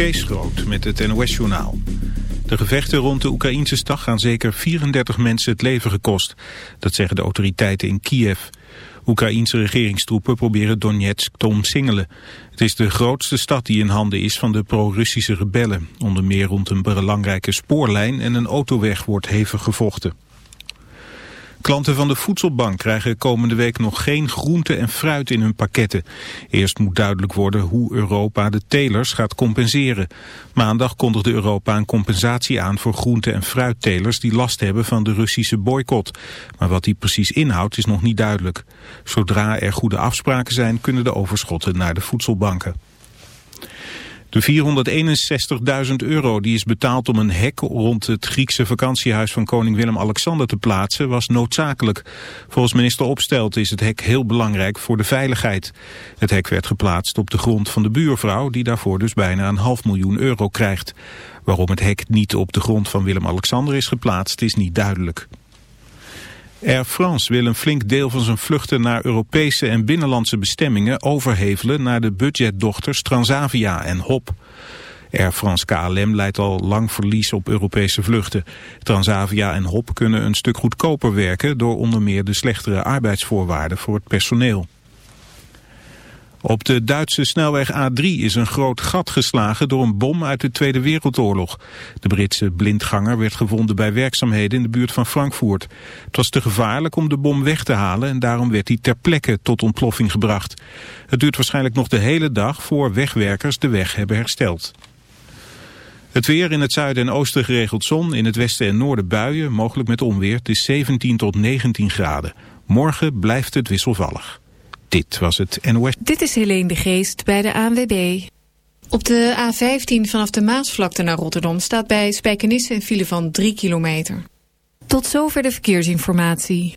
Kees Groot met het NOS-journaal. De gevechten rond de Oekraïnse stad gaan zeker 34 mensen het leven gekost. Dat zeggen de autoriteiten in Kiev. Oekraïense regeringstroepen proberen Donetsk te omsingelen. Het is de grootste stad die in handen is van de pro-Russische rebellen. Onder meer rond een belangrijke spoorlijn en een autoweg wordt hevig gevochten. Klanten van de voedselbank krijgen komende week nog geen groente en fruit in hun pakketten. Eerst moet duidelijk worden hoe Europa de telers gaat compenseren. Maandag kondigde Europa een compensatie aan voor groente- en fruittelers die last hebben van de Russische boycott. Maar wat die precies inhoudt is nog niet duidelijk. Zodra er goede afspraken zijn kunnen de overschotten naar de voedselbanken. De 461.000 euro die is betaald om een hek rond het Griekse vakantiehuis van koning Willem-Alexander te plaatsen was noodzakelijk. Volgens minister Opstelt is het hek heel belangrijk voor de veiligheid. Het hek werd geplaatst op de grond van de buurvrouw die daarvoor dus bijna een half miljoen euro krijgt. Waarom het hek niet op de grond van Willem-Alexander is geplaatst is niet duidelijk. Air France wil een flink deel van zijn vluchten naar Europese en binnenlandse bestemmingen overhevelen naar de budgetdochters Transavia en HOP. Air France KLM leidt al lang verlies op Europese vluchten. Transavia en HOP kunnen een stuk goedkoper werken door onder meer de slechtere arbeidsvoorwaarden voor het personeel. Op de Duitse snelweg A3 is een groot gat geslagen door een bom uit de Tweede Wereldoorlog. De Britse blindganger werd gevonden bij werkzaamheden in de buurt van Frankfurt. Het was te gevaarlijk om de bom weg te halen en daarom werd hij ter plekke tot ontploffing gebracht. Het duurt waarschijnlijk nog de hele dag voor wegwerkers de weg hebben hersteld. Het weer in het zuiden en oosten geregeld zon, in het westen en noorden buien, mogelijk met onweer. Het is 17 tot 19 graden. Morgen blijft het wisselvallig. Dit was het NOS. Dit is Helene de Geest bij de ANWB. Op de A15 vanaf de Maasvlakte naar Rotterdam staat bij Spijkenisse een file van 3 kilometer. Tot zover de verkeersinformatie.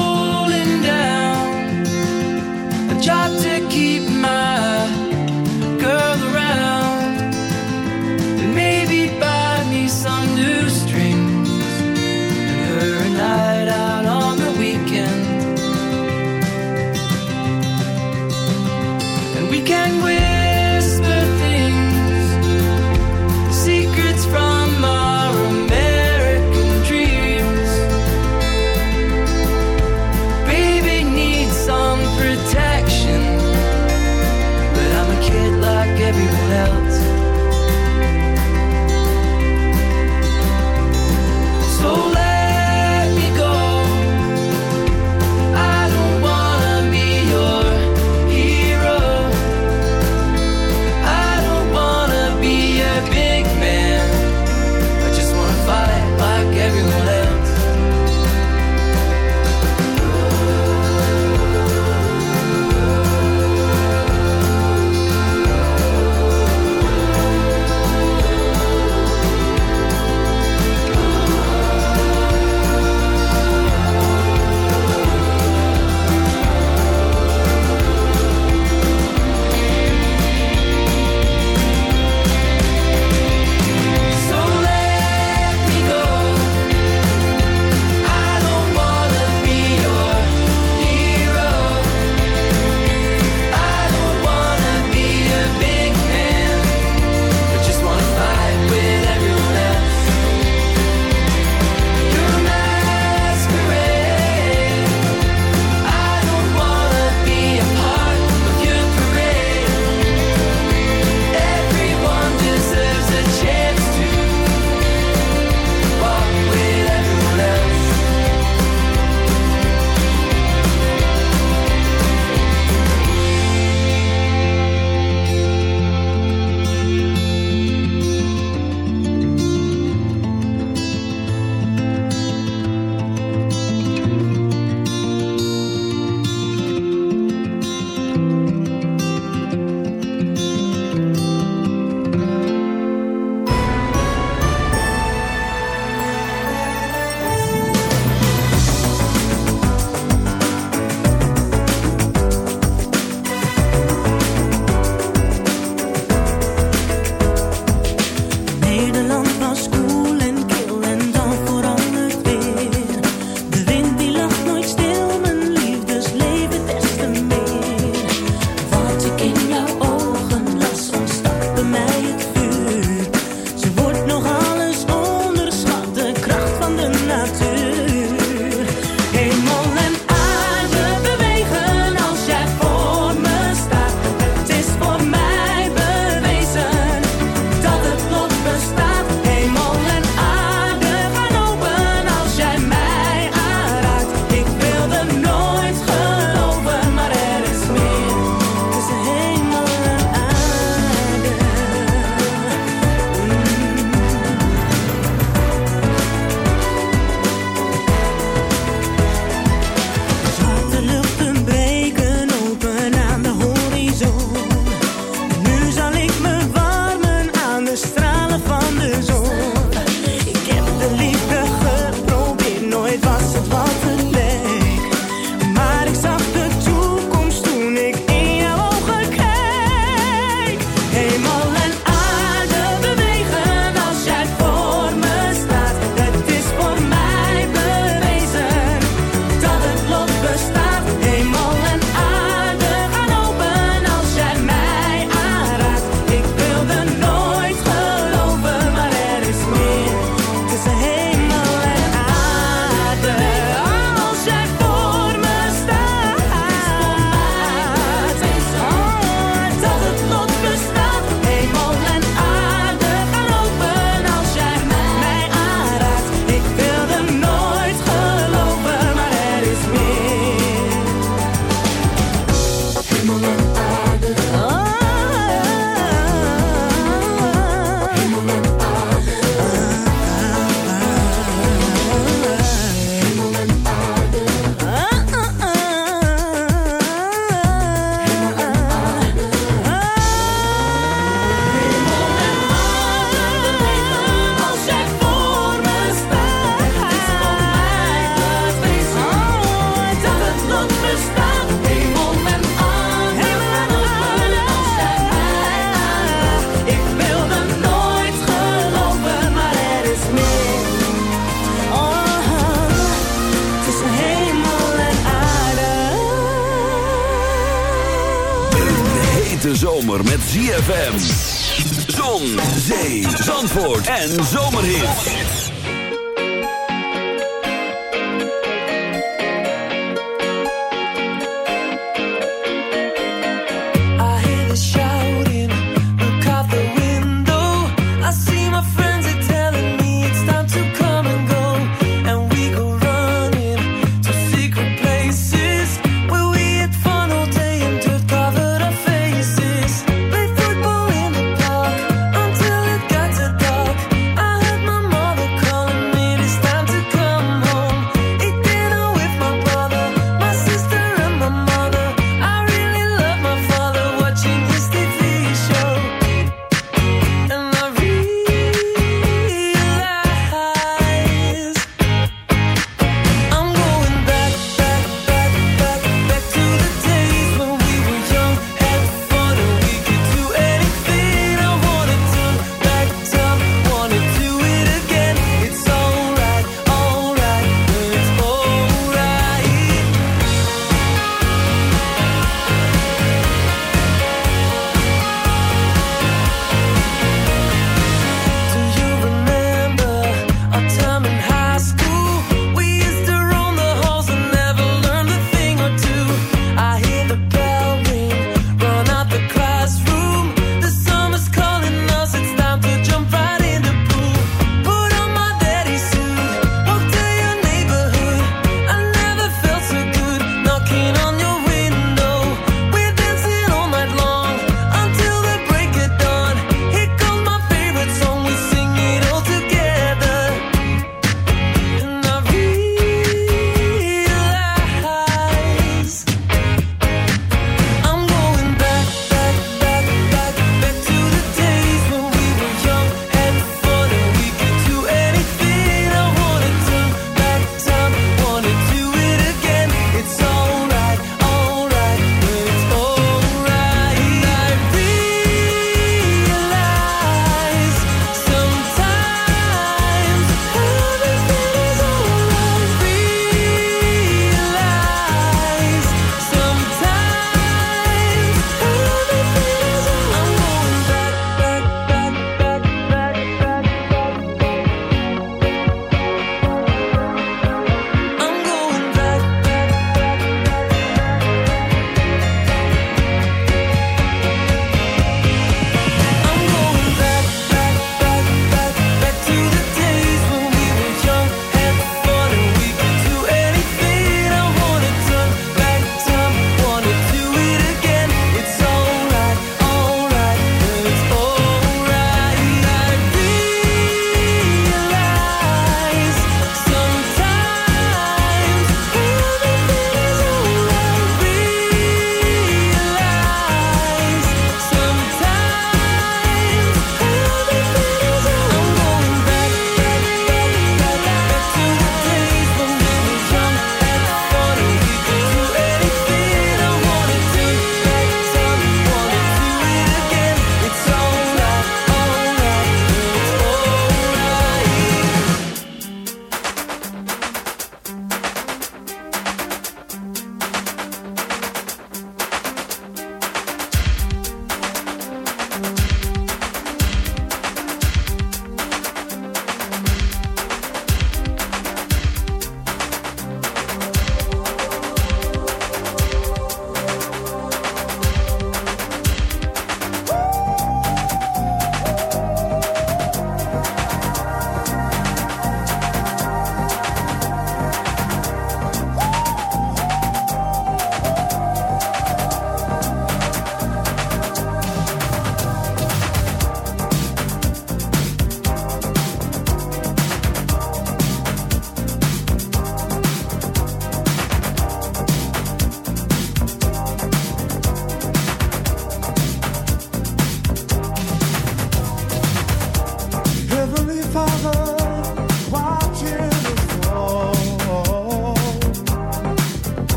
Zon, zee, zandvoort en zomerhit.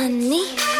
Annie.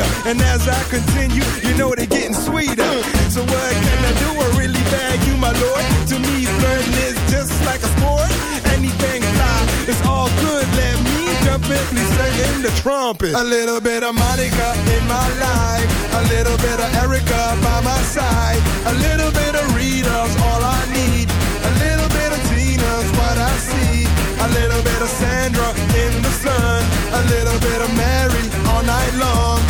and And as I continue, you know they're getting sweeter. So what can I do? I really bag you, my lord. To me, flirting is just like a sport. Anything fly, it's all good. Let me jump in, please sing in the trumpet. A little bit of Monica in my life. A little bit of Erica by my side. A little bit of Rita's all I need. A little bit of Tina's what I see. A little bit of Sandra in the sun. A little bit of Mary all night long.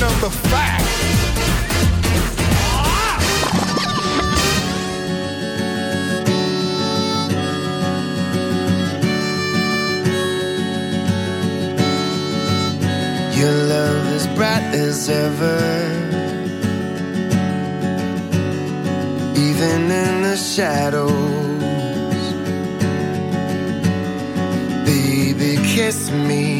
number five. Your love as bright as ever. Even in the shadows. Baby, kiss me.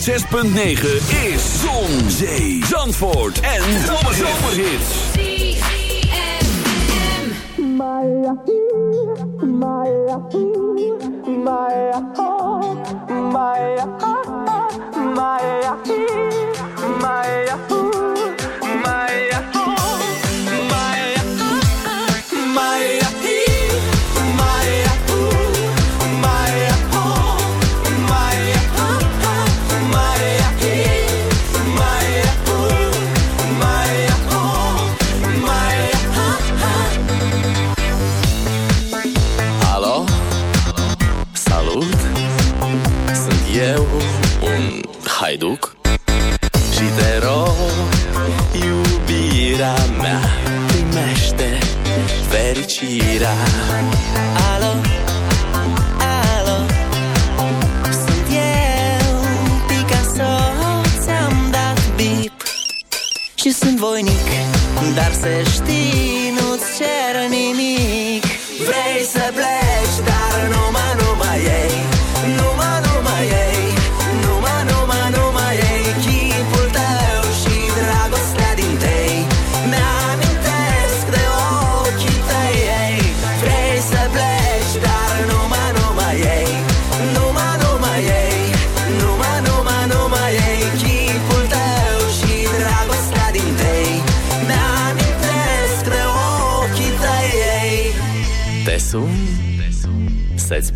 6.9 is Zon, Zee, Zandvoort en Zomerhits. My, my,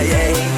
yeah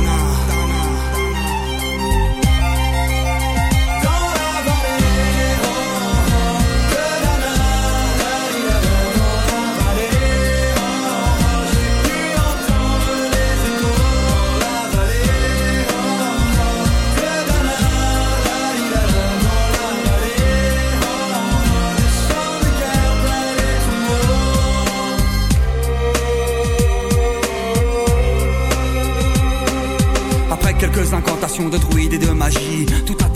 Incantations de de magie,